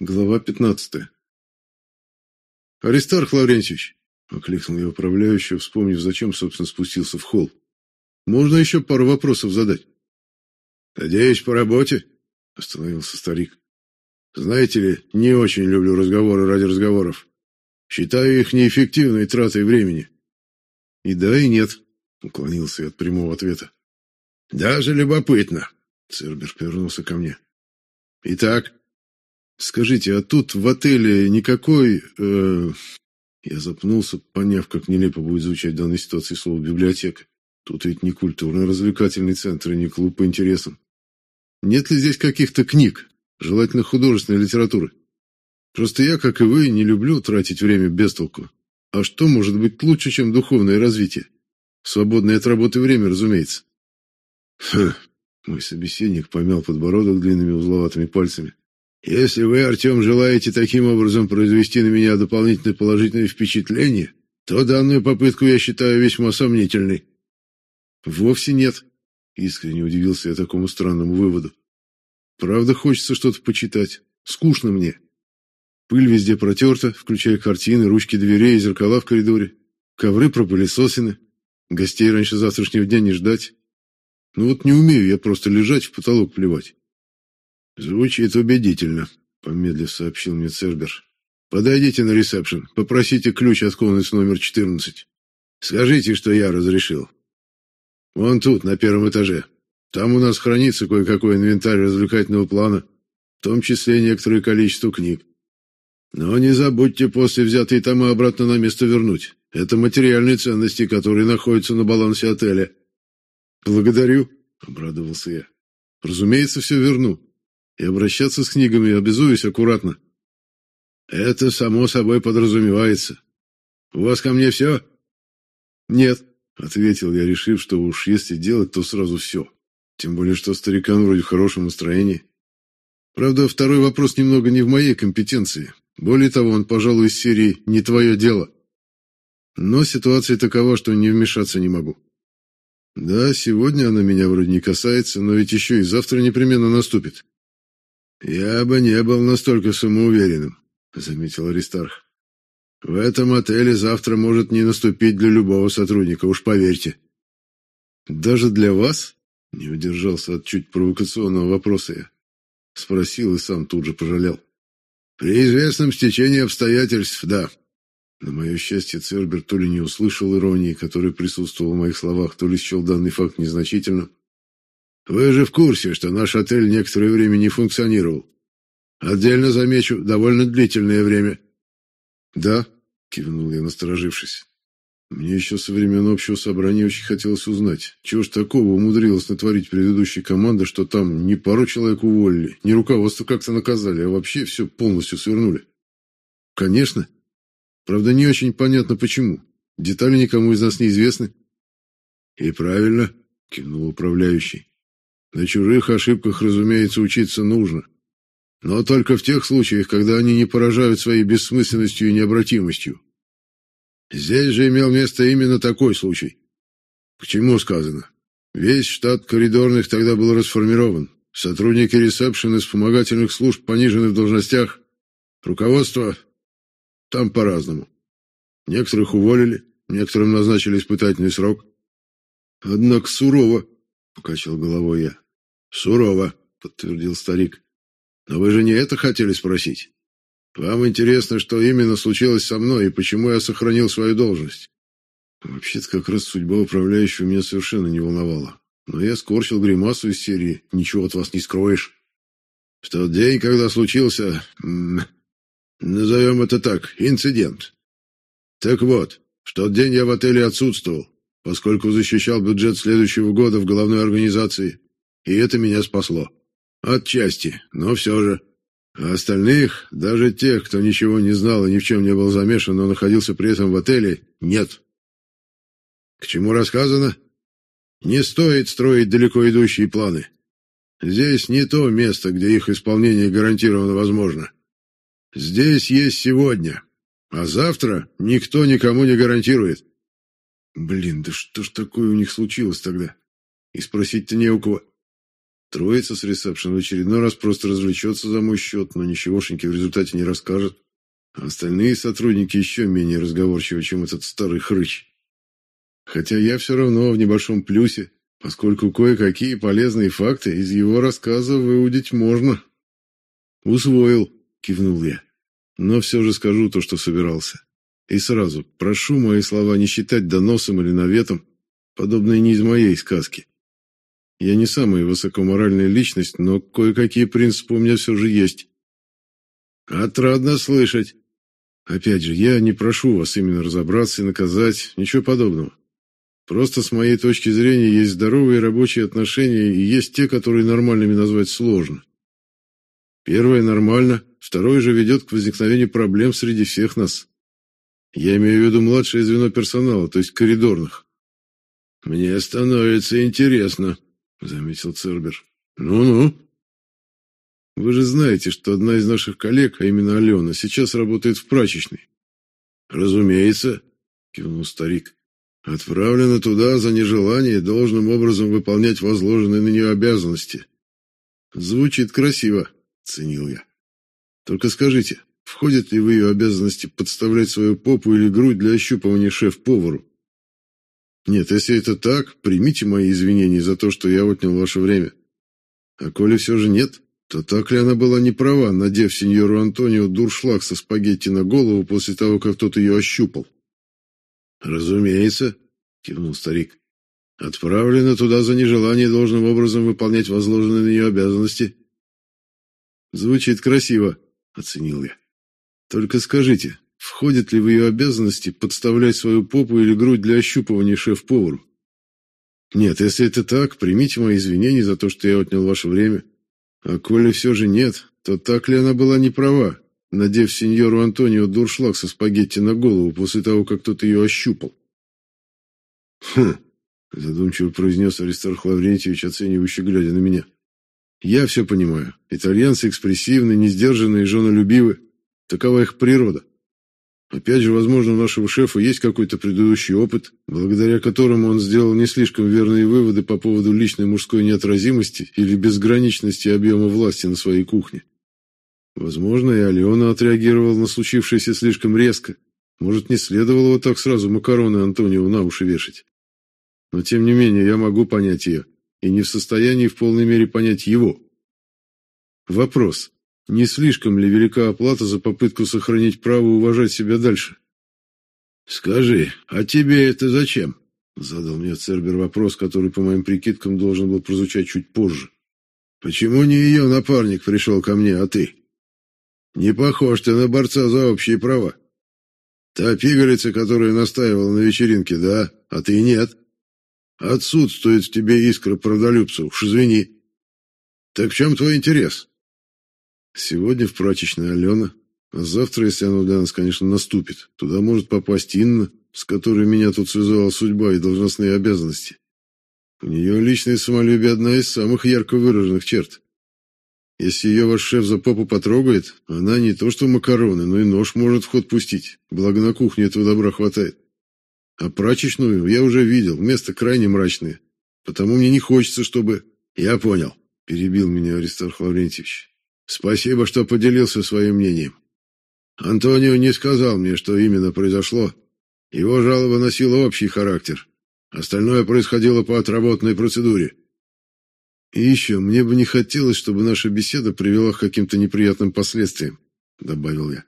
Глава 15. «Аристарх Лаврентьевич!» — окликнул я управляющего, вспомнив, зачем, собственно, спустился в холл. «Можно еще пару вопросов задать?» «Надеюсь, по работе?» — остановился старик. «Знаете ли, не очень люблю разговоры ради разговоров. Считаю их неэффективной тратой времени». «И да, и нет», — уклонился я от прямого ответа. «Даже любопытно», — Цербер повернулся ко мне. «Итак?» Скажите, а тут в отеле никакой... Э, я запнулся, поняв, как нелепо будет звучать в данной ситуации слово «библиотека». Тут ведь не культурно-развлекательный центр и не клуб по интересам. Нет ли здесь каких-то книг, желательно художественной литературы? Просто я, как и вы, не люблю тратить время без толку. А что может быть лучше, чем духовное развитие? Свободное от работы время, разумеется. Хм, мой собеседник помял подбородок длинными узловатыми пальцами. Если вы, Артем, желаете таким образом произвести на меня дополнительное положительное впечатление, то данную попытку я считаю весьма сомнительной. Вовсе нет. Искренне удивился я такому странному выводу. Правда, хочется что-то почитать. Скучно мне. Пыль везде протерта, включая картины, ручки дверей и зеркала в коридоре. Ковры пропылесосены. Гостей раньше завтрашнего дня не ждать. Ну вот не умею я просто лежать в потолок плевать. Звучит убедительно, помедлив сообщил мне Цербер. Подойдите на ресепшн, попросите ключ от комнаты номер 14. Скажите, что я разрешил. Вон тут, на первом этаже. Там у нас хранится кое-какой инвентарь развлекательного плана, в том числе некоторое количество книг. Но не забудьте после взятые тома обратно на место вернуть. Это материальные ценности, которые находятся на балансе отеля. Благодарю, обрадовался я. Разумеется, все верну. И обращаться с книгами обязуюсь аккуратно. Это само собой подразумевается. У вас ко мне все?» «Нет», — ответил я, решив, что уж если делать, то сразу все. Тем более, что старикан вроде в хорошем настроении. Правда, второй вопрос немного не в моей компетенции. Более того, он, пожалуй, из серии «Не твое дело». Но ситуация такова, что не вмешаться не могу. Да, сегодня она меня вроде не касается, но ведь еще и завтра непременно наступит. «Я бы не был настолько самоуверенным», — заметил Аристарх. «В этом отеле завтра может не наступить для любого сотрудника, уж поверьте». «Даже для вас?» — не удержался от чуть провокационного вопроса я. Спросил и сам тут же пожалел. «При известном стечении обстоятельств, да». На мое счастье, Цербер то ли не услышал иронии, которая присутствовала в моих словах, то ли счел данный факт незначительным, вы же в курсе, что наш отель некоторое время не функционировал. Отдельно замечу, довольно длительное время. Да, кивнул я, насторожившись. Мне еще со времен общего собрания очень хотелось узнать, чего ж такого умудрилась натворить предыдущая команда, что там не пару человек уволили, не руководство как-то наказали, а вообще все полностью свернули. Конечно. Правда, не очень понятно почему. Детали никому из нас не известны. И правильно, кивнул управляющий. На чужих ошибках, разумеется, учиться нужно. Но только в тех случаях, когда они не поражают своей бессмысленностью и необратимостью. Здесь же имел место именно такой случай. К чему сказано? Весь штат коридорных тогда был расформирован. Сотрудники ресепшена и вспомогательных служб понижены в должностях. Руководство там по-разному. Некоторых уволили, некоторым назначили испытательный срок. Однако сурово, покачал головой я. Сурово, подтвердил старик. Но вы же не это хотели спросить? Вам интересно, что именно случилось со мной и почему я сохранил свою должность? Вообще-то как раз судьба управляющего меня совершенно не волновала. Но я скорчил гримасу из серии «Ничего от вас не скроешь». В тот день, когда случился, назовем это так, инцидент. Так вот, в тот день я в отеле отсутствовал, поскольку защищал бюджет следующего года в головной организации и это меня спасло. Отчасти, но все же. А остальных, даже тех, кто ничего не знал и ни в чем не был замешан, но находился при этом в отеле, нет. К чему рассказано? Не стоит строить далеко идущие планы. Здесь не то место, где их исполнение гарантированно возможно. Здесь есть сегодня, а завтра никто никому не гарантирует. Блин, да что ж такое у них случилось тогда? И спросить-то не у кого. Троица с ресепшн в очередной раз просто развлечется за мой счет, но ничегошеньки в результате не расскажет. А остальные сотрудники еще менее разговорчивы, чем этот старый хрыч. Хотя я все равно в небольшом плюсе, поскольку кое-какие полезные факты из его рассказа выудить можно. «Усвоил», — кивнул я. «Но все же скажу то, что собирался. И сразу, прошу мои слова не считать доносом или наветом, подобное не из моей сказки. Я не самая высокоморальная личность, но кое-какие принципы у меня все же есть». «Отрадно слышать». «Опять же, я не прошу вас именно разобраться и наказать, ничего подобного. Просто с моей точки зрения есть здоровые рабочие отношения и есть те, которые нормальными назвать сложно. Первое нормально, второе же ведет к возникновению проблем среди всех нас. Я имею в виду младшее звено персонала, то есть коридорных. Мне становится интересно, заметил Цербер. Ну-ну. Вы же знаете, что одна из наших коллег, а именно Алена, сейчас работает в прачечной. Разумеется, кивнул старик. Отправлена туда за нежелание должным образом выполнять возложенные на нее обязанности. Звучит красиво, ценил я. Только скажите, входит ли в ее обязанности подставлять свою попу или грудь для ощупывания шеф-повару? Нет, если это так, примите мои извинения за то, что я отнял ваше время. А коли все же нет, то так ли она была не права, надев сеньору Антонио дуршлаг со спагетти на голову после того, как тот ее ощупал? «Разумеется», — кивнул старик. «Отправлена туда за нежелание должным образом выполнять возложенные на нее обязанности». «Звучит красиво», — оценил я. «Только скажите, входит ли в ее обязанности подставлять свою попу или грудь для ощупывания шеф-повару?» «Нет, если это так, примите мои извинения за то, что я отнял ваше время. А коли все же нет, то так ли она была не права, надев сеньору Антонио дуршлаг со спагетти на голову после того, как тот ее ощупал. «Хм», — задумчиво произнес Аристарх Лаврентьевич, оценивающе глядя на меня. «Я все понимаю. Итальянцы экспрессивны, несдержанные женолюбивы. Такова их природа. Опять же, возможно, у нашего шефа есть какой-то предыдущий опыт, благодаря которому он сделал не слишком верные выводы по поводу личной мужской неотразимости или безграничности объема власти на своей кухне. Возможно, и Алена отреагировала на случившееся слишком резко. Может, не следовало вот так сразу макароны Антонио на уши вешать. Но, тем не менее, я могу понять ее, и не в состоянии в полной мере понять его. Вопрос. Не слишком ли велика оплата за попытку сохранить право уважать себя дальше? «Скажи, а тебе это зачем?» Задал мне Цербер вопрос, который, по моим прикидкам, должен был прозвучать чуть позже. «Почему не ее напарник пришел ко мне, а ты?» Не похож ты на борца за общие права. Та пигалица, которая настаивала на вечеринке, да, а ты нет. Отсутствует в тебе искра правдолюбца, уж извини. Так в чем твой интерес? Сегодня в прачечной Алена, а завтра, если оно для нас, конечно, наступит, туда может попасть Инна, с которой меня тут связала судьба и должностные обязанности. У нее личное самолюбие одна из самых ярко выраженных черт. Если ее ваш шеф за попу потрогает, она не то что макароны, но и нож может в ход пустить. Благо на кухне этого добра хватает. А прачечную я уже видел, место крайне мрачное. Потому мне не хочется, чтобы... Я понял, перебил меня Аристарх Лаврентьевич. Спасибо, что поделился своим мнением. Антонио не сказал мне, что именно произошло. Его жалоба носила общий характер. Остальное происходило по отработанной процедуре. И еще, мне бы не хотелось, чтобы наша беседа привела к каким-то неприятным последствиям, добавил я.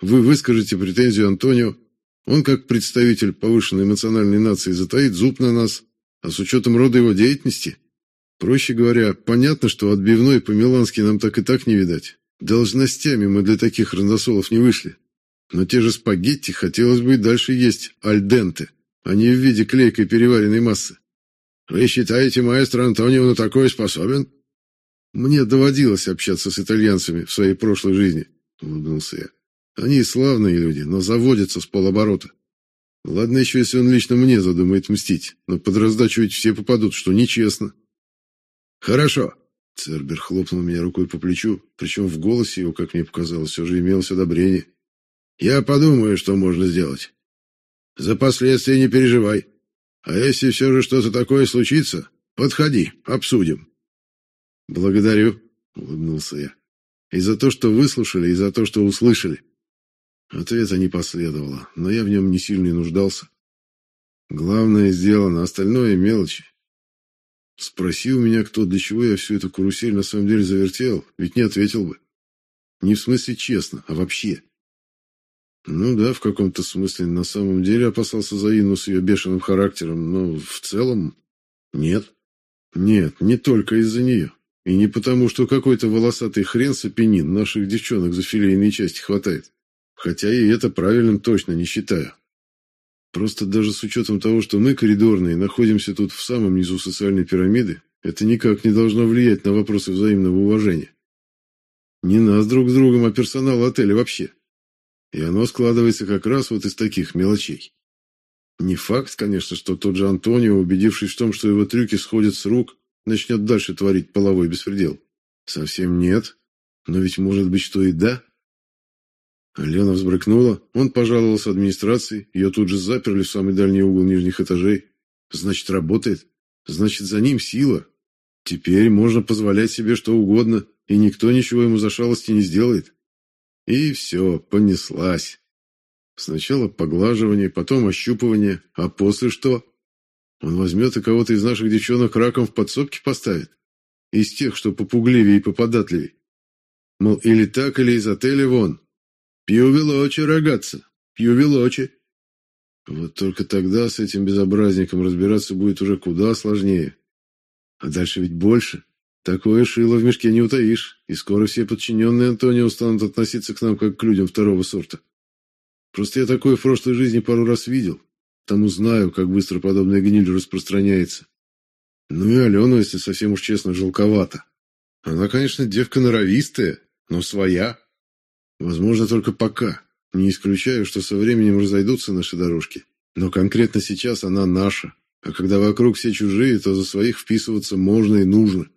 Вы выскажете претензию Антонио, он, как представитель повышенной эмоциональной нации, затаит зуб на нас, а с учетом рода его деятельности, проще говоря, понятно, что отбивной по-милански нам так и так не видать. Должностями мы для таких разносолов не вышли. Но те же спагетти хотелось бы и дальше есть альденте, а не в виде клейкой переваренной массы. Вы считаете, маэстро Антонио на такое способен? Мне доводилось общаться с итальянцами в своей прошлой жизни, улыбнулся я. Они славные люди, но заводятся с полоборота. Ладно еще, если он лично мне задумает мстить, но под раздачу ведь все попадут, что нечестно. Хорошо. Цербер хлопнул меня рукой по плечу, причем в голосе его, как мне показалось, все же имелось одобрение. Я подумаю, что можно сделать. За последствия не переживай. А если все же что-то такое случится, подходи, обсудим. Благодарю, улыбнулся я. И за то, что выслушали, и за то, что услышали. Ответа не последовало, но я в нем не сильно и нуждался. Главное сделано, остальное мелочи. Спроси у меня кто, для чего я всю эту карусель на самом деле завертел, ведь не ответил бы. Не в смысле честно, а вообще. Ну да, в каком-то смысле на самом деле опасался за Инну с ее бешеным характером, но в целом нет. Нет, не только из-за нее. И не потому, что какой-то волосатый хрен сапенин наших девчонок за филейные части хватает. Хотя и это правильным точно не считаю. Просто даже с учетом того, что мы, коридорные, находимся тут в самом низу социальной пирамиды, это никак не должно влиять на вопросы взаимного уважения. Не нас друг с другом, а персонал отеля вообще. И оно складывается как раз вот из таких мелочей. Не факт, конечно, что тот же Антонио, убедившись в том, что его трюки сходят с рук, начнет дальше творить половой беспредел. Совсем нет. Но ведь может быть, что и да. Алена взбрыкнула. Он пожаловался администрации. Ее тут же заперли в самый дальний угол нижних этажей. Значит, работает. Значит, за ним сила. Теперь можно позволять себе что угодно, и никто ничего ему за шалости не сделает. И все, понеслась. Сначала поглаживание, потом ощупывание, а после что? Он возьмет и кого-то из наших девчонок раком в подсобке поставит? Из тех, что попугливее и поподатливее. Мол, или так, или из отеля вон, Пью велочи, рогатца, пью велочи. Вот только тогда с этим безобразником разбираться будет уже куда сложнее. А дальше ведь больше. Такое шило в мешке не утаишь, и скоро все подчиненные Антонио станут относиться к нам как к людям второго сорта. Просто я такое в прошлой жизни пару раз видел, тому знаю, как быстро подобная гниль распространяется. Ну и Алену, если совсем уж честно, жалковато. Она, конечно, девка норовистая, но своя. Возможно, только пока. Не исключаю, что со временем разойдутся наши дорожки. Но конкретно сейчас она наша. А когда вокруг все чужие, то за своих вписываться можно и нужно.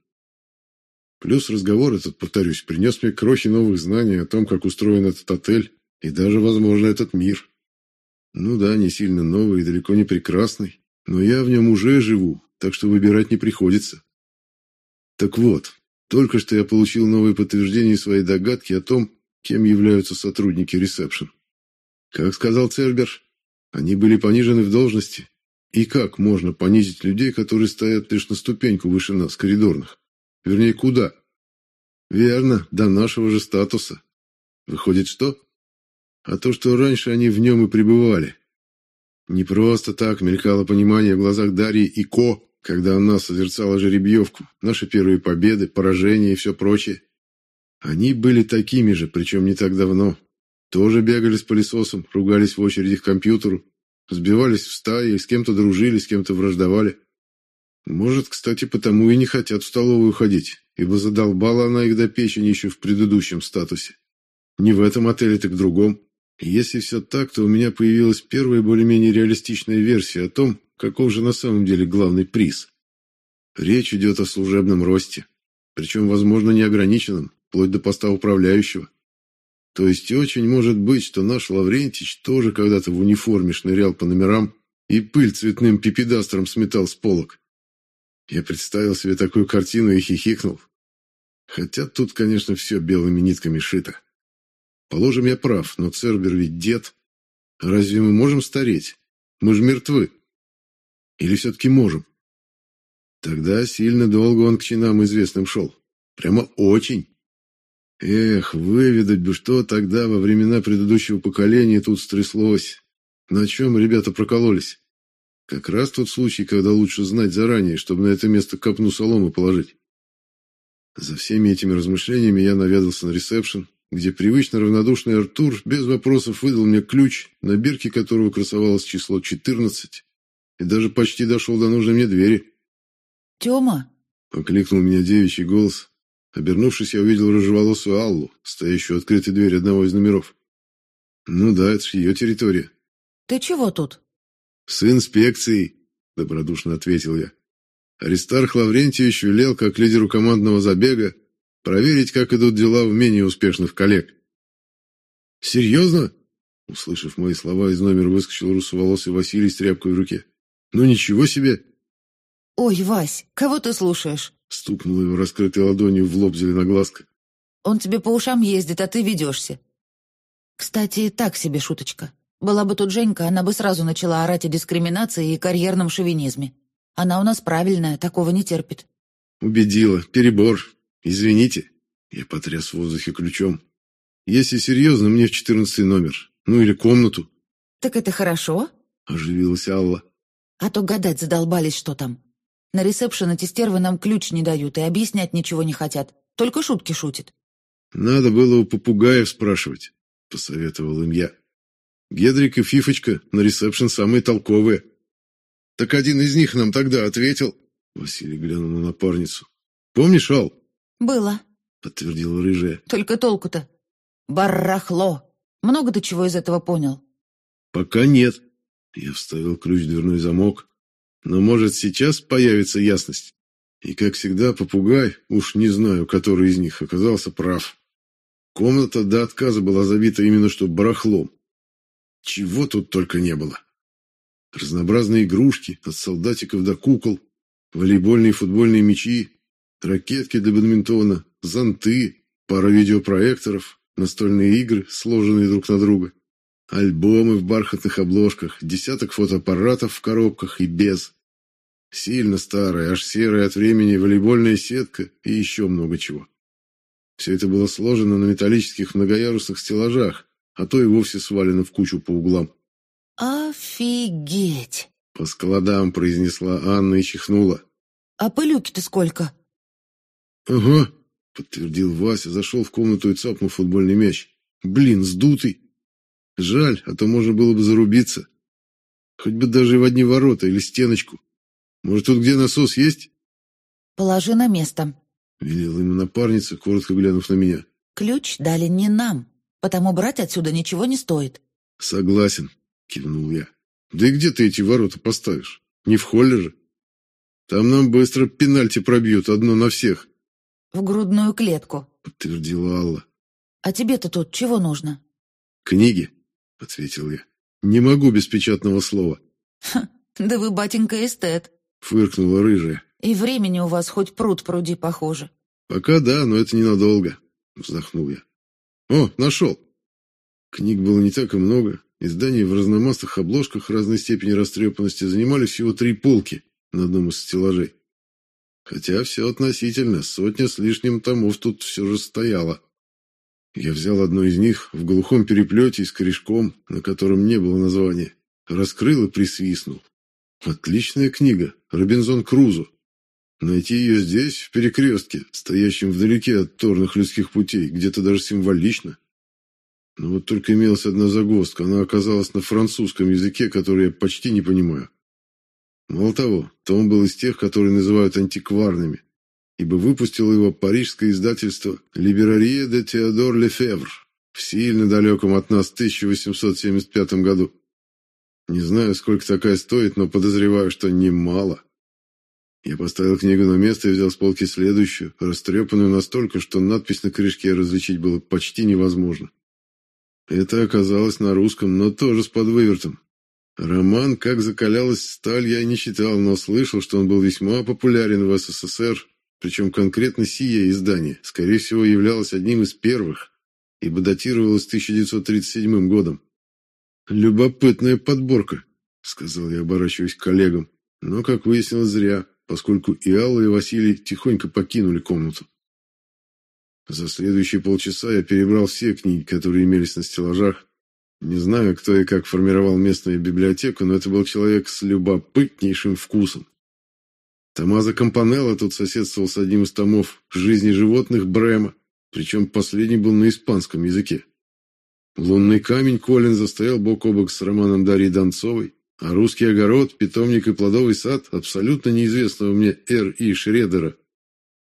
Плюс разговор этот, повторюсь, принес мне крохи новых знаний о том, как устроен этот отель и даже, возможно, этот мир. Ну да, не сильно новый и далеко не прекрасный, но я в нем уже живу, так что выбирать не приходится. Так вот, только что я получил новые подтверждения своей догадки о том, кем являются сотрудники ресепшн. Как сказал Цербер, они были понижены в должности. И как можно понизить людей, которые стоят лишь на ступеньку выше нас, коридорных? Вернее, куда? Верно, до нашего же статуса. Выходит, что? А то, что раньше они в нем и пребывали. Не просто так мелькало понимание в глазах Дарьи и Ко, когда она созерцала жеребьевку, наши первые победы, поражения и все прочее. Они были такими же, причем не так давно. Тоже бегали с пылесосом, ругались в очереди к компьютеру, сбивались в стаи, с кем-то дружили, с кем-то враждовали. Может, кстати, потому и не хотят в столовую ходить, ибо задолбала она их до печени еще в предыдущем статусе. Не в этом отеле, так в другом. Если все так, то у меня появилась первая более-менее реалистичная версия о том, каков же на самом деле главный приз. Речь идет о служебном росте, причем, возможно, неограниченном, вплоть до поста управляющего. То есть очень может быть, что наш Лаврентич тоже когда-то в униформе шнырял по номерам и пыль цветным пипедастром сметал с полок. Я представил себе такую картину и хихикнул. Хотя тут, конечно, все белыми нитками шито. Положим, я прав, но Цербер ведь дед. Разве мы можем стареть? Мы же мертвы. Или все-таки можем? Тогда сильно долго он к чинам известным шел. Прямо очень. Эх, выведать бы, что тогда во времена предыдущего поколения тут стряслось. На чем ребята прокололись? Как раз тот случай, когда лучше знать заранее, чтобы на это место копну соломы положить. За всеми этими размышлениями я наведался на ресепшн, где привычно равнодушный Артур без вопросов выдал мне ключ, на бирке которого красовалось число 14, и даже почти дошел до нужной мне двери. «Тёма?» — окликнул меня девичий голос, Обернувшись, я увидел рыжеволосую Аллу, стоящую у открытой двери одного из номеров. Ну да, это же ее территория. Ты чего тут? С инспекцией, добродушно ответил я. Аристарх Лаврентьевич велел, как лидеру командного забега, проверить, как идут дела у менее успешных коллег. «Серьезно?» Услышав мои слова, из номера выскочил русоволосый Василий с тряпкой в руке. «Ну ничего себе!» «Ой, Вась, кого ты слушаешь? Стукнула его раскрытой ладонью в лоб зеленоглазка. Он тебе по ушам ездит, а ты ведешься. Кстати, так себе шуточка. Была бы тут Женька, она бы сразу начала орать о дискриминации и карьерном шовинизме. Она у нас правильная, такого не терпит. Убедила. Перебор. Извините. Я потряс в воздухе ключом. Если серьезно, мне в четырнадцатый номер. Ну или комнату. Так это хорошо? Оживилась Алла. А то гадать задолбались, что там. На ресепшен эти стервы нам ключ не дают и объяснять ничего не хотят. Только шутки шутит. Надо было у попугаев спрашивать, посоветовал им я. Гедрик и Фифочка на ресепшн самые толковые. Так один из них нам тогда ответил. Василий глянул на напарницу. Помнишь, Ал? Было, подтвердила рыжая. Только толку-то. Барахло. Много ты чего из этого понял? Пока нет. Я вставил ключ в дверной замок. Но, может, сейчас появится ясность. И, как всегда, попугай, уж не знаю, который из них, оказался прав. Комната до отказа была забита именно что барахлом. Чего тут только не было. Разнообразные игрушки, от солдатиков до кукол, волейбольные и футбольные мячи, ракетки для бадминтона, зонты, пара видеопроекторов, настольные игры, сложенные друг на друга, альбомы в бархатных обложках, десяток фотоаппаратов в коробках и без. Сильно старая, аж серая от времени волейбольная сетка и еще много чего. Все это было сложено на металлических многоярусных стеллажах, а то и вовсе свалено в кучу по углам. «Офигеть!» — по складам произнесла Анна и чихнула. «А пылюки-то сколько?» «Ага», — подтвердил Вася, зашел в комнату и цапнул футбольный мяч. «Блин, сдутый! Жаль, а то можно было бы зарубиться. Хоть бы даже в одни ворота или стеночку. Может, тут где насос есть?» «Положи на место», — велела ему напарница, коротко глянув на меня. «Ключ дали не нам, потому брать отсюда ничего не стоит». «Согласен», — кивнул я. «Да и где ты эти ворота поставишь? Не в холле же? Там нам быстро пенальти пробьют, одно на всех». «В грудную клетку», — подтвердила Алла. «А тебе-то тут чего нужно?» «Книги», — ответил я. «Не могу без печатного слова». «Ха, да вы, батенька, эстет», — фыркнула рыжая. И времени у вас хоть пруд пруди похоже. Пока да, но это ненадолго, вздохнул я. О, нашел. Книг было не так и много. Издания в разномастных обложках разной степени растрепанности занимали всего три полки на одном из стеллажей. Хотя все относительно, сотня с лишним томов тут все же стояла. Я взял одно из них в глухом переплете с корешком, на котором не было названия, раскрыл и присвистнул. Отличная книга, Робинзон Крузо. Найти ее здесь, в перекрестке, стоящем вдалеке от торных людских путей, где-то даже символично. Но вот только имелась одна загвоздка, она оказалась на французском языке, который я почти не понимаю. Мало того, том был из тех, которые называют антикварными, ибо выпустило его парижское издательство «Либерария де Теодор Лефевр» в сильно далеком от нас 1875 году. Не знаю, сколько такая стоит, но подозреваю, что немало. Я поставил книгу на место и взял с полки следующую, растрепанную настолько, что надпись на корешке различить было почти невозможно. Это оказалось на русском, но тоже с подвывертом. Роман «Как закалялась сталь» я не читал, но слышал, что он был весьма популярен в СССР, причем конкретно сие издание, скорее всего, являлось одним из первых, ибо датировалось 1937 годом. «Любопытная подборка», — сказал я, оборачиваясь к коллегам, но, как выяснилось, зря поскольку и Алла, и Василий тихонько покинули комнату. За следующие полчаса я перебрал все книги, которые имелись на стеллажах. Не знаю, кто и как формировал местную библиотеку, но это был человек с любопытнейшим вкусом. Томазо Кампанелло тут соседствовал с одним из томов «Жизни животных» Брема, причем последний был на испанском языке. «Лунный камень» Коллинза стоял бок о бок с романом Дарьи Донцовой, а русский огород, питомник и плодовый сад абсолютно неизвестного мне Р. И. Шредера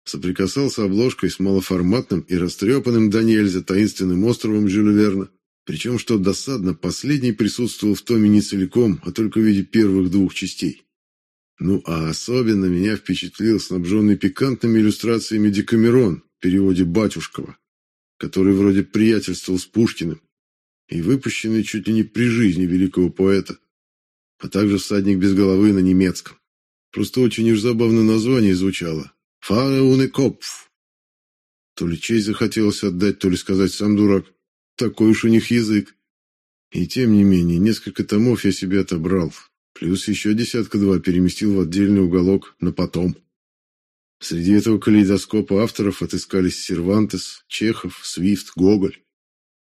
соприкасался обложкой с малоформатным и растрепанным до нельзя таинственным островом Жюля Верна. Причем, что досадно, последний присутствовал в томе не целиком, а только в виде первых двух частей. Ну, а особенно меня впечатлил снабженный пикантными иллюстрациями Декамерон в переводе Батюшкова, который вроде приятельствовал с Пушкиным и выпущенный чуть ли не при жизни великого поэта а также «Всадник без головы» на немецком. Просто очень уж забавное название звучало. Фауны Копф. То ли честь захотелось отдать, то ли сказать сам дурак. Такой уж у них язык. И тем не менее, несколько томов я себе отобрал. Плюс еще десятка-два переместил в отдельный уголок на потом. Среди этого калейдоскопа авторов отыскались Сервантес, Чехов, Свифт, Гоголь,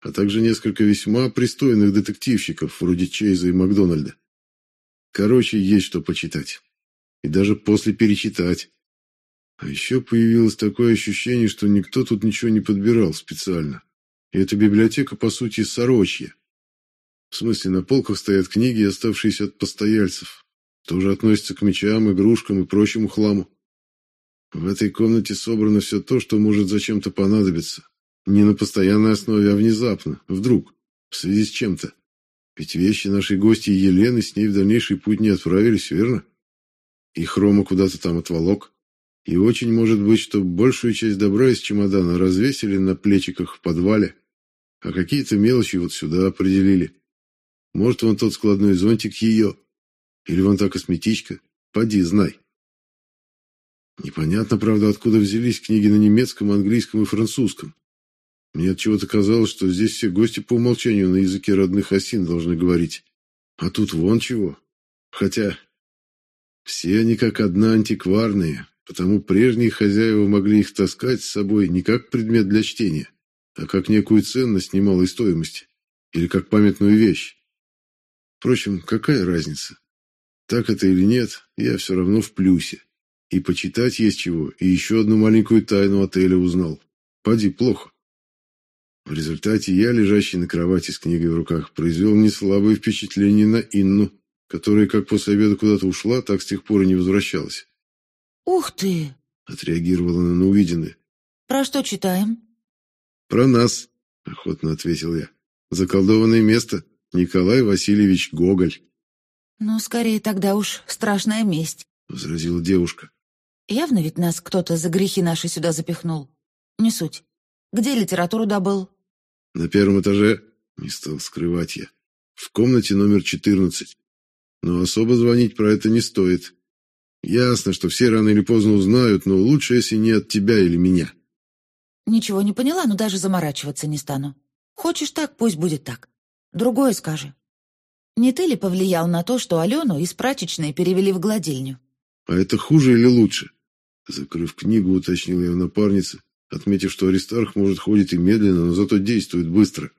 а также несколько весьма пристойных детективщиков, вроде Чейза и Макдональда. Короче, есть что почитать. И даже после перечитать. А еще появилось такое ощущение, что никто тут ничего не подбирал специально. И эта библиотека, по сути, сорочья. В смысле, на полках стоят книги, оставшиеся от постояльцев. Тоже относятся к мечам, игрушкам и прочему хламу. В этой комнате собрано все то, что может зачем-то понадобиться. Не на постоянной основе, а внезапно, вдруг, в связи с чем-то. Ведь вещи нашей гости Елены с ней в дальнейший путь не отправились, верно? И Хрома куда-то там отволок. И очень может быть, что большую часть добра из чемодана развесили на плечиках в подвале, а какие-то мелочи вот сюда определили. Может, вон тот складной зонтик ее, или вон та косметичка, поди, знай. Непонятно, правда, откуда взялись книги на немецком, английском и французском. Мне от чего-то казалось, что здесь все гости по умолчанию на языке родных осин должны говорить. А тут вон чего. Хотя все они как одна антикварные, потому прежние хозяева могли их таскать с собой не как предмет для чтения, а как некую ценность немалой стоимости или как памятную вещь. Впрочем, какая разница? Так это или нет, я все равно в плюсе. И почитать есть чего, и еще одну маленькую тайну отеля узнал. Поди, плохо. В результате я, лежащий на кровати с книгой в руках, произвел неслабое впечатление на Инну, которая как после обеда куда-то ушла, так с тех пор и не возвращалась. «Ух ты!» — отреагировала она на увиденное. «Про что читаем?» «Про нас», — охотно ответил я. «Заколдованное место. Николай Васильевич Гоголь». «Ну, скорее тогда уж страшная месть», — возразила девушка. Явно ведь нас кто-то за грехи наши сюда запихнул. Не суть. Где литературу добыл? На первом этаже, не стал скрывать я. В комнате номер 14. Но особо звонить про это не стоит. Ясно, что все рано или поздно узнают, но лучше, если не от тебя или меня. Ничего не поняла, но даже заморачиваться не стану. Хочешь так, пусть будет так. Другое скажи. Не ты ли повлиял на то, что Алену из прачечной перевели в гладильню? А это хуже или лучше? Закрыв книгу, уточнил я у напарницы, отметив, что Аристарх, может, ходит и медленно, но зато действует быстро.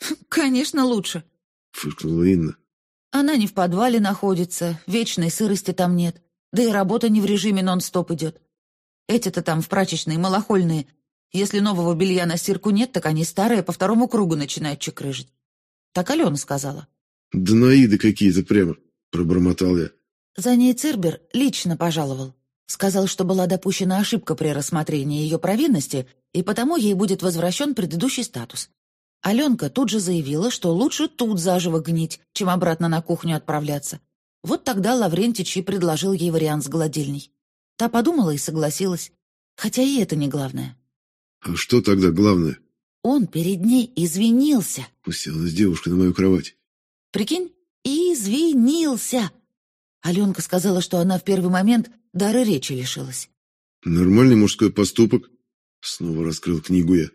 «Конечно, лучше», — фыркнула Инна. «Она не в подвале находится, вечной сырости там нет, да и работа не в режиме нон-стоп идет. Эти-то там в прачечной малохольные. Если нового белья на стирку нет, так они старые по второму кругу начинают чекрыжить. Так Алена сказала». «Данаиды какие-то прямо», — пробормотал я. За ней Цербер лично пожаловал. Сказал, что была допущена ошибка при рассмотрении ее провинности, и потому ей будет возвращен предыдущий статус. Аленка тут же заявила, что лучше тут заживо гнить, чем обратно на кухню отправляться. Вот тогда Лаврентич и предложил ей вариант с гладильней. Та подумала и согласилась. Хотя и это не главное. «А что тогда главное?» Он перед ней извинился. Уселась девушка на мою кровать. «Прикинь, извинился!» Аленка сказала, что она в первый момент дара речи лишилась. «Нормальный мужской поступок», — снова раскрыл книгу я.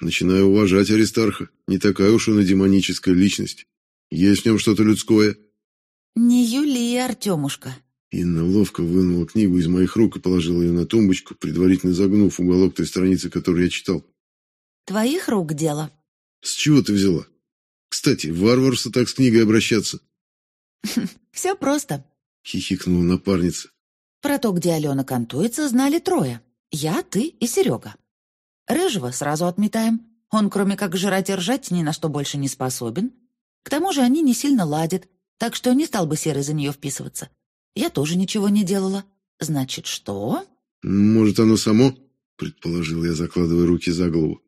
«Начинаю уважать Аристарха. Не такая уж он и демоническая личность. Есть в нем что-то людское». «Не Юлия, Артемушка». Инна ловко вынула книгу из моих рук и положила ее на тумбочку, предварительно загнув уголок той страницы, которую я читал. «Твоих рук дело». «С чего ты взяла? Кстати, варварство так с книгой обращаться». «Все просто», — хихикнула напарница. «Про то, где Алена кантуется, знали трое. Я, ты и Серега. Рыжего сразу отметаем. Он, кроме как жрать и ржать, ни на что больше не способен. К тому же они не сильно ладят, так что не стал бы Серый за нее вписываться. Я тоже ничего не делала. Значит, что?» «Может, оно само?» — предположил я, закладывая руки за голову.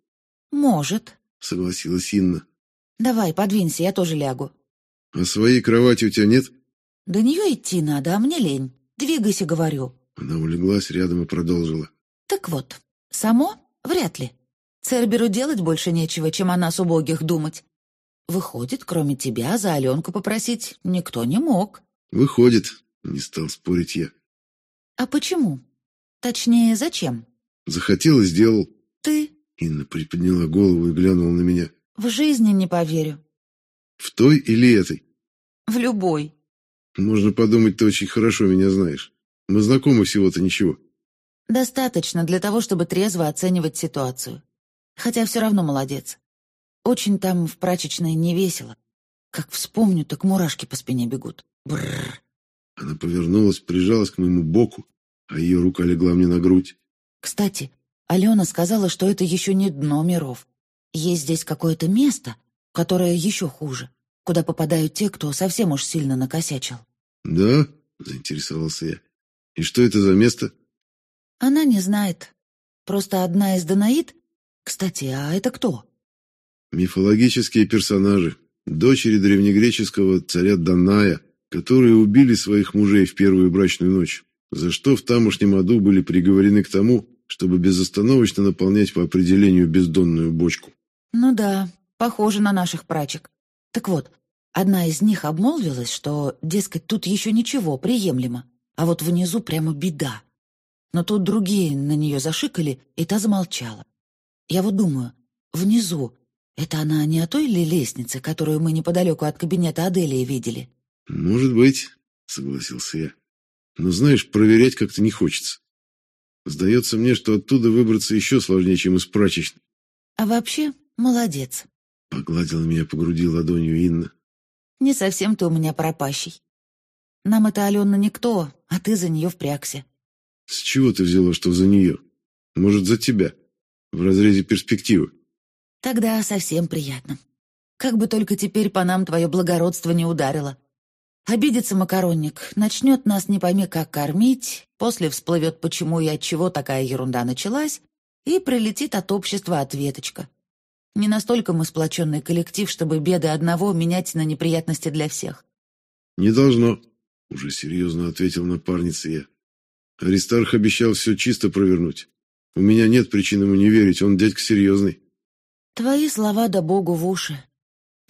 «Может», — согласилась Инна. «Давай, подвинься, я тоже лягу». «А своей кровати у тебя нет?» «До нее идти надо, а мне лень. Двигайся, говорю». Она улеглась рядом и продолжила. «Так вот, само? Вряд ли. Церберу делать больше нечего, чем о нас убогих думать. Выходит, кроме тебя, за Аленку попросить никто не мог». «Выходит», — не стал спорить я. «А почему?» Точнее, зачем? Захотел и сделал. Ты? Инна приподняла голову и глянула на меня. В жизни не поверю. В той или этой? В любой. Можно подумать, ты очень хорошо меня знаешь. Мы знакомы всего-то ничего. Достаточно для того, чтобы трезво оценивать ситуацию. Хотя все равно молодец. Очень там в прачечной не весело. Как вспомню, так мурашки по спине бегут. Бррр. Она повернулась, прижалась к моему боку, а ее рука легла мне на грудь. Кстати, Алена сказала, что это еще не дно миров. Есть здесь какое-то место, которое еще хуже, куда попадают те, кто совсем уж сильно накосячил. «Да?» — заинтересовался я. «И что это за место?» Она не знает. Просто одна из Данаид... Кстати, а это кто? Мифологические персонажи. Дочери древнегреческого царя Даная, которые убили своих мужей в первую брачную ночь, за что в тамошнем аду были приговорены к тому, чтобы безостановочно наполнять по определению бездонную бочку. Ну да, похоже на наших прачек. Так вот, одна из них обмолвилась, что, дескать, тут еще ничего, приемлемо, а вот внизу прямо беда. Но тут другие на нее зашикали, и та замолчала. Я вот думаю, внизу, это она не о той ли лестнице, которую мы неподалеку от кабинета Аделии видели? «Может быть», — согласился я. «Но знаешь, проверять как-то не хочется. Сдается мне, что оттуда выбраться еще сложнее, чем из прачечной». «А вообще, молодец», — погладила меня по груди ладонью Инна. «Не совсем ты у меня пропащий. Нам это Алена никто, а ты за нее впрягся». «С чего ты взяла, что за нее? Может, за тебя? В разрезе перспективы?» «Тогда совсем приятно. Как бы только теперь по нам твое благородство не ударило. Обидится макаронник, начнет нас не пойми как кормить, после всплывет, почему и от чего такая ерунда началась, и прилетит от общества ответочка. Не настолько мы сплоченный коллектив, чтобы беды одного менять на неприятности для всех. «Не должно», — уже серьезно ответил напарница я. «Аристарх обещал все чисто провернуть. У меня нет причин ему не верить, он дядька серьезный». «Твои слова да богу в уши»,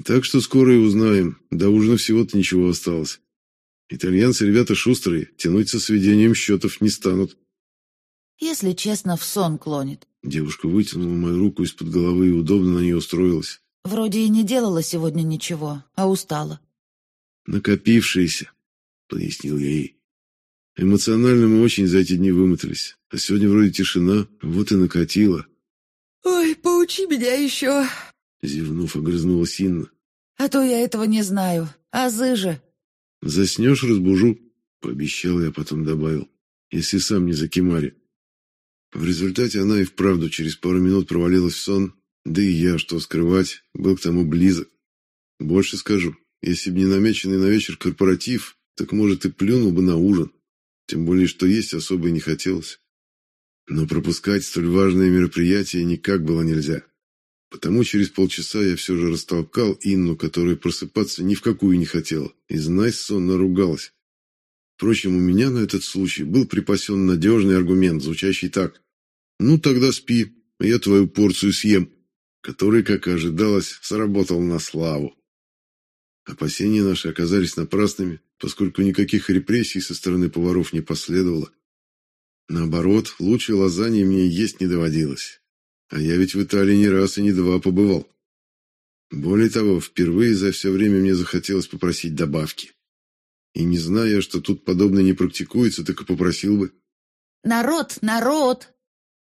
так что скоро и узнаем. До ужина всего-то ничего осталось. Итальянцы ребята шустрые, тянуть со сведением счетов не станут. Если честно, в сон клонит. Девушка вытянула мою руку из-под головы и удобно на нее устроилась. Вроде и не делала сегодня ничего, а устала. Накопившиеся, пояснил я ей. Эмоционально мы очень за эти дни вымотались. А сегодня вроде тишина, вот и накатило. «Ой, поучи меня еще!» Зевнув, огрызнулась Инна. «А то я этого не знаю. Азы же!» «Заснешь, разбужу», — пообещал я, потом добавил. «Если сам не закимари». В результате она и вправду через пару минут провалилась в сон, да и я, что скрывать, был к тому близок. Больше скажу, если бы не намеченный на вечер корпоратив, так, может, и плюнул бы на ужин. Тем более, что есть особо и не хотелось. Но пропускать столь важное мероприятие никак было нельзя. Потому через полчаса я все же растолкал Инну, которая просыпаться ни в какую не хотела, и, знай, сонно ругалась. Впрочем, у меня на этот случай был припасен надежный аргумент, звучащий так. «Ну, тогда спи, я твою порцию съем», который, как и ожидалось, сработал на славу. Опасения наши оказались напрасными, поскольку никаких репрессий со стороны поваров не последовало. Наоборот, лучшей лазаньи мне есть не доводилось. А я ведь в Италии не раз и не два побывал. Более того, впервые за все время мне захотелось попросить добавки. И не зная, что тут подобное не практикуется, так и попросил бы. «Народ, народ!»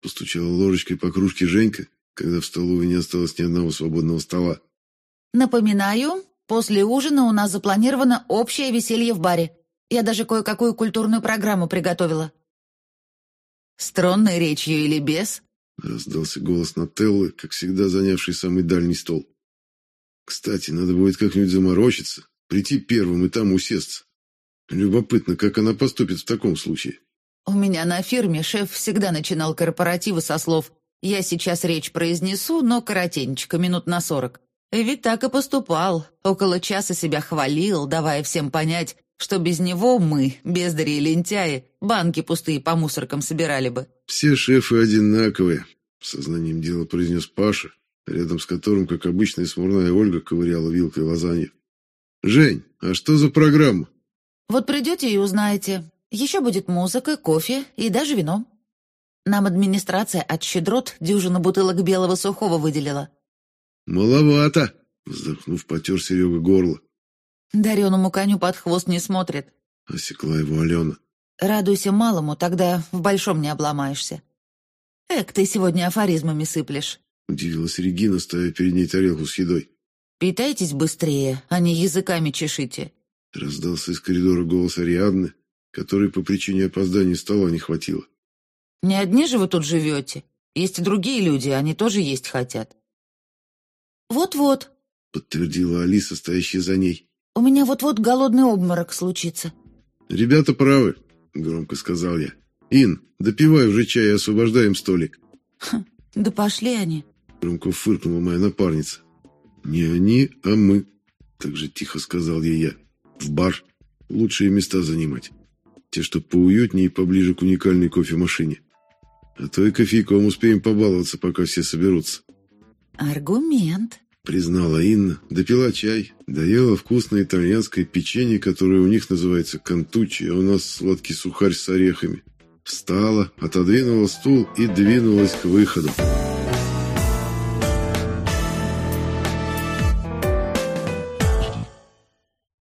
Постучала ложечкой по кружке Женька, когда в столовой не осталось ни одного свободного стола. «Напоминаю, после ужина у нас запланировано общее веселье в баре. Я даже кое-какую культурную программу приготовила». «Стронной речью или без?» Раздался голос Нателлы, как всегда занявший самый дальний стол. Кстати, надо будет как-нибудь заморочиться, прийти первым и там усесться. Любопытно, как она поступит в таком случае. У меня на фирме шеф всегда начинал корпоративы со слов «Я сейчас речь произнесу, но коротенечко, минут на сорок». Ведь так и поступал. Около часа себя хвалил, давая всем понять, что без него мы, бездари и лентяи, банки пустые по мусоркам собирали бы. «Все шефы одинаковые», — сознанием дела произнес Паша, рядом с которым, как обычная смурная Ольга, ковыряла вилкой лазанью. «Жень, а что за программа?» «Вот придете и узнаете. Еще будет музыка, кофе и даже вино». Нам администрация от щедрот дюжину бутылок белого сухого выделила. «Маловато!» — вздохнув, потер Серега горло. Дареному коню под хвост не смотрит. Осекла его Алена. Радуйся малому, тогда в большом не обломаешься. Эк, ты сегодня афоризмами сыплешь. Удивилась Регина, ставя перед ней тарелку с едой. Питайтесь быстрее, а не языками чешите. Раздался из коридора голос Ариадны, который по причине опоздания стола не хватило. Не одни же вы тут живете. Есть и другие люди, они тоже есть хотят. Вот-вот, подтвердила Алиса, стоящая за ней. У меня вот-вот голодный обморок случится. Ребята правы, громко сказал я. Ин, допивай уже чай и освобождаем столик. Хм, да пошли они. Громко фыркнула моя напарница. Не они, а мы, так же тихо сказал ей я. В бар. Лучшие места занимать. Те, что поуютнее и поближе к уникальной кофемашине. А то и кофейком успеем побаловаться, пока все соберутся. Аргумент, признала Инна, допила чай, доела вкусное итальянское печенье, которое у них называется кантучи, а у нас сладкий сухарь с орехами. Встала, отодвинула стул и двинулась к выходу.